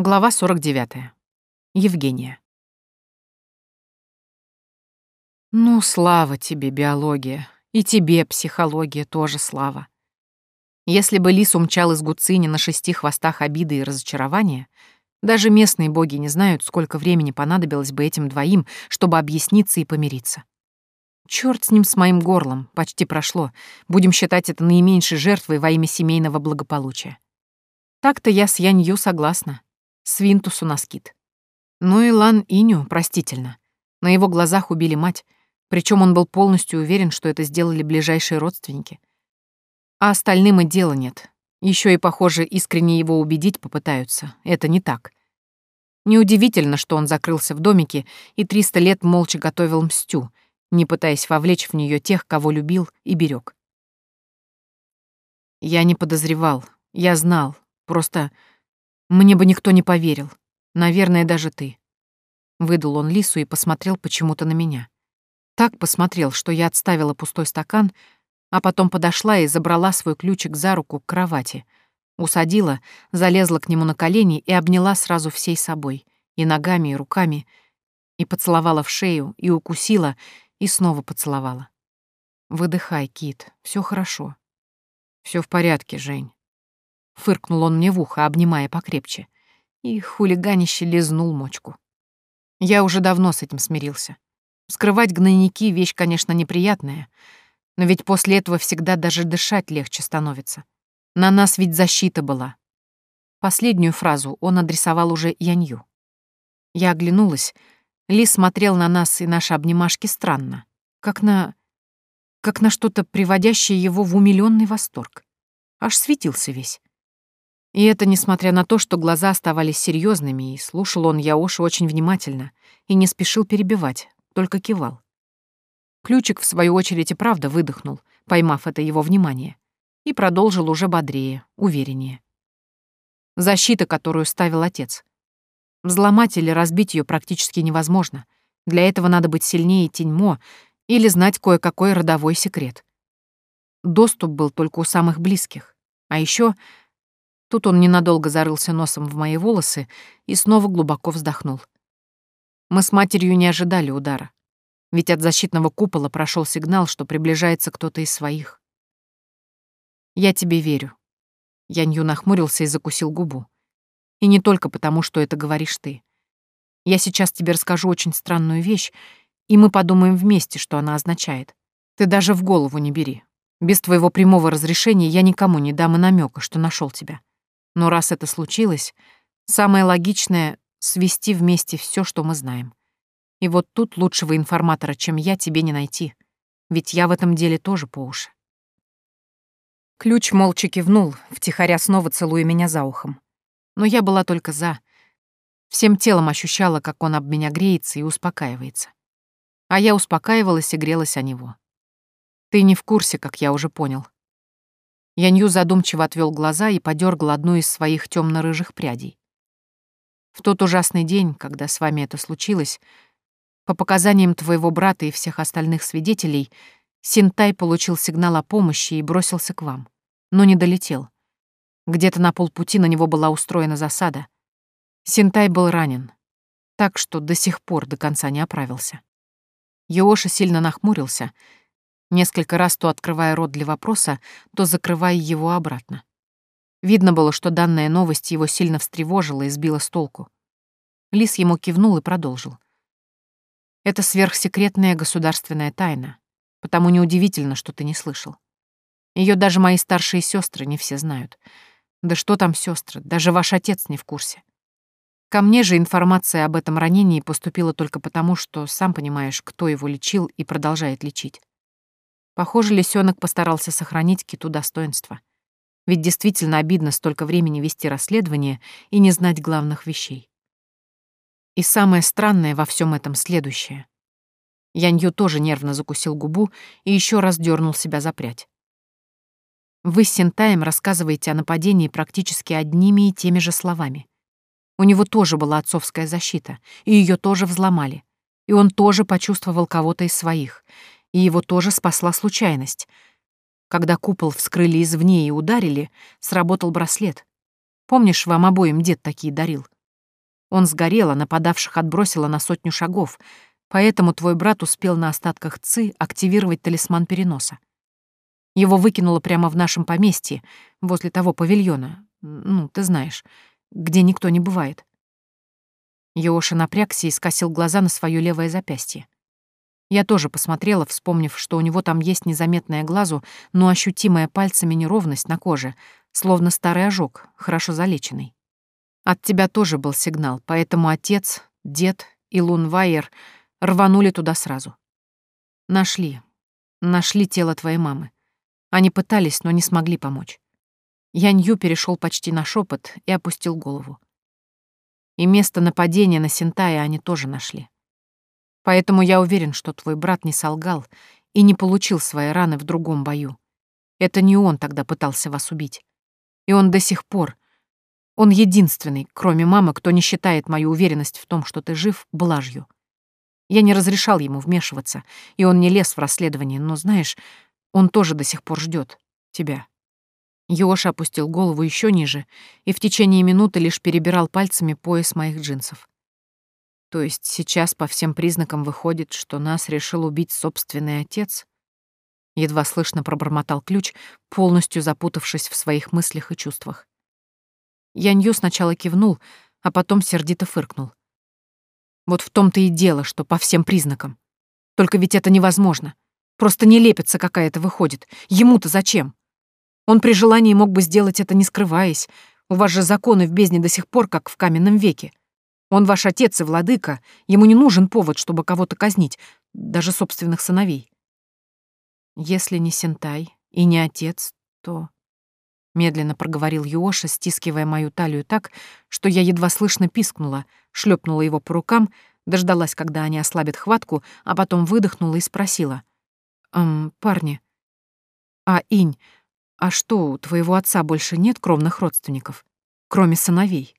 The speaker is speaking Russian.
Глава 49. Евгения. Ну, слава тебе, биология. И тебе, психология, тоже слава. Если бы лис умчал из Гуцини на шести хвостах обиды и разочарования, даже местные боги не знают, сколько времени понадобилось бы этим двоим, чтобы объясниться и помириться. Чёрт с ним с моим горлом, почти прошло. Будем считать это наименьшей жертвой во имя семейного благополучия. Так-то я с Янью согласна. Свинтусу на скид. Ну и Лан Иню простительно. На его глазах убили мать, причем он был полностью уверен, что это сделали ближайшие родственники. А остальным и дела нет. Еще и, похоже, искренне его убедить попытаются. Это не так. Неудивительно, что он закрылся в домике и 300 лет молча готовил мстю, не пытаясь вовлечь в нее тех, кого любил и берег. Я не подозревал, я знал, просто мне бы никто не поверил. Наверное, даже ты. Выдал он лису и посмотрел почему-то на меня. Так посмотрел, что я отставила пустой стакан, а потом подошла и забрала свой ключик за руку к кровати. Усадила, залезла к нему на колени и обняла сразу всей собой, и ногами, и руками, и поцеловала в шею, и укусила, и снова поцеловала. «Выдыхай, Кит, все хорошо». Все в порядке, Жень. Фыркнул он мне в ухо, обнимая покрепче. И хулиганище лизнул мочку. Я уже давно с этим смирился. Скрывать гнойники — вещь, конечно, неприятная, но ведь после этого всегда даже дышать легче становится. На нас ведь защита была. Последнюю фразу он адресовал уже Янью. Я оглянулась. Лис смотрел на нас и наши обнимашки странно, как на... как на что-то, приводящее его в умилённый восторг. Аж светился весь. И это несмотря на то, что глаза оставались серьезными, и слушал он Яошу очень внимательно, и не спешил перебивать, только кивал. Ключик, в свою очередь, и правда выдохнул, поймав это его внимание, и продолжил уже бодрее, увереннее. Защита, которую ставил отец. Взломать или разбить ее практически невозможно. Для этого надо быть сильнее Теньмо или знать кое-какой родовой секрет. Доступ был только у самых близких. А еще Тут он ненадолго зарылся носом в мои волосы и снова глубоко вздохнул. Мы с матерью не ожидали удара. Ведь от защитного купола прошел сигнал, что приближается кто-то из своих. «Я тебе верю». Янью нахмурился и закусил губу. «И не только потому, что это говоришь ты. Я сейчас тебе расскажу очень странную вещь, и мы подумаем вместе, что она означает. Ты даже в голову не бери. Без твоего прямого разрешения я никому не дам и намека, что нашел тебя. Но раз это случилось, самое логичное — свести вместе все, что мы знаем. И вот тут лучшего информатора, чем я, тебе не найти. Ведь я в этом деле тоже по уши. Ключ молча кивнул, втихаря снова целуя меня за ухом. Но я была только за. Всем телом ощущала, как он об меня греется и успокаивается. А я успокаивалась и грелась о него. Ты не в курсе, как я уже понял. Янью задумчиво отвел глаза и подергал одну из своих темно-рыжих прядей. В тот ужасный день, когда с вами это случилось, по показаниям твоего брата и всех остальных свидетелей, Синтай получил сигнал о помощи и бросился к вам, но не долетел. Где-то на полпути на него была устроена засада. Синтай был ранен, так что до сих пор до конца не оправился. Йоша сильно нахмурился — несколько раз то открывая рот для вопроса, то закрывая его обратно. Видно было, что данная новость его сильно встревожила и сбила с толку. Лис ему кивнул и продолжил. «Это сверхсекретная государственная тайна, потому неудивительно, что ты не слышал. Ее даже мои старшие сестры не все знают. Да что там сестры, даже ваш отец не в курсе. Ко мне же информация об этом ранении поступила только потому, что, сам понимаешь, кто его лечил и продолжает лечить. Похоже, лисенок постарался сохранить киту достоинства. Ведь действительно обидно столько времени вести расследование и не знать главных вещей. И самое странное во всем этом следующее. Янью тоже нервно закусил губу и еще раз дернул себя за прядь. Вы с Синтаем рассказываете о нападении практически одними и теми же словами. У него тоже была отцовская защита, и ее тоже взломали. И он тоже почувствовал кого-то из своих и его тоже спасла случайность. Когда купол вскрыли извне и ударили, сработал браслет. Помнишь, вам обоим дед такие дарил? Он сгорел, а нападавших отбросило на сотню шагов, поэтому твой брат успел на остатках ЦИ активировать талисман переноса. Его выкинуло прямо в нашем поместье, возле того павильона, ну, ты знаешь, где никто не бывает. Йоша напрягся и скосил глаза на свое левое запястье. Я тоже посмотрела, вспомнив, что у него там есть незаметная глазу, но ощутимая пальцами неровность на коже, словно старый ожог, хорошо залеченный. От тебя тоже был сигнал, поэтому отец, дед и Лунвайер рванули туда сразу. Нашли. Нашли тело твоей мамы. Они пытались, но не смогли помочь. Янью перешел почти на шепот и опустил голову. И место нападения на Сентая они тоже нашли. Поэтому я уверен, что твой брат не солгал и не получил свои раны в другом бою. Это не он тогда пытался вас убить. И он до сих пор... Он единственный, кроме мамы, кто не считает мою уверенность в том, что ты жив, блажью. Я не разрешал ему вмешиваться, и он не лез в расследование, но, знаешь, он тоже до сих пор ждет тебя. Йоша опустил голову еще ниже и в течение минуты лишь перебирал пальцами пояс моих джинсов. То есть сейчас по всем признакам выходит, что нас решил убить собственный отец? Едва слышно пробормотал ключ, полностью запутавшись в своих мыслях и чувствах. Янью сначала кивнул, а потом сердито фыркнул. Вот в том-то и дело, что по всем признакам. Только ведь это невозможно. Просто не лепится какая-то выходит. Ему-то зачем? Он при желании мог бы сделать это, не скрываясь. У вас же законы в бездне до сих пор, как в каменном веке. Он ваш отец и владыка, ему не нужен повод, чтобы кого-то казнить, даже собственных сыновей. Если не Сентай и не отец, то... Медленно проговорил Юоша, стискивая мою талию так, что я едва слышно пискнула, шлепнула его по рукам, дождалась, когда они ослабят хватку, а потом выдохнула и спросила. «Эм, парни, а Инь, а что, у твоего отца больше нет кровных родственников, кроме сыновей?»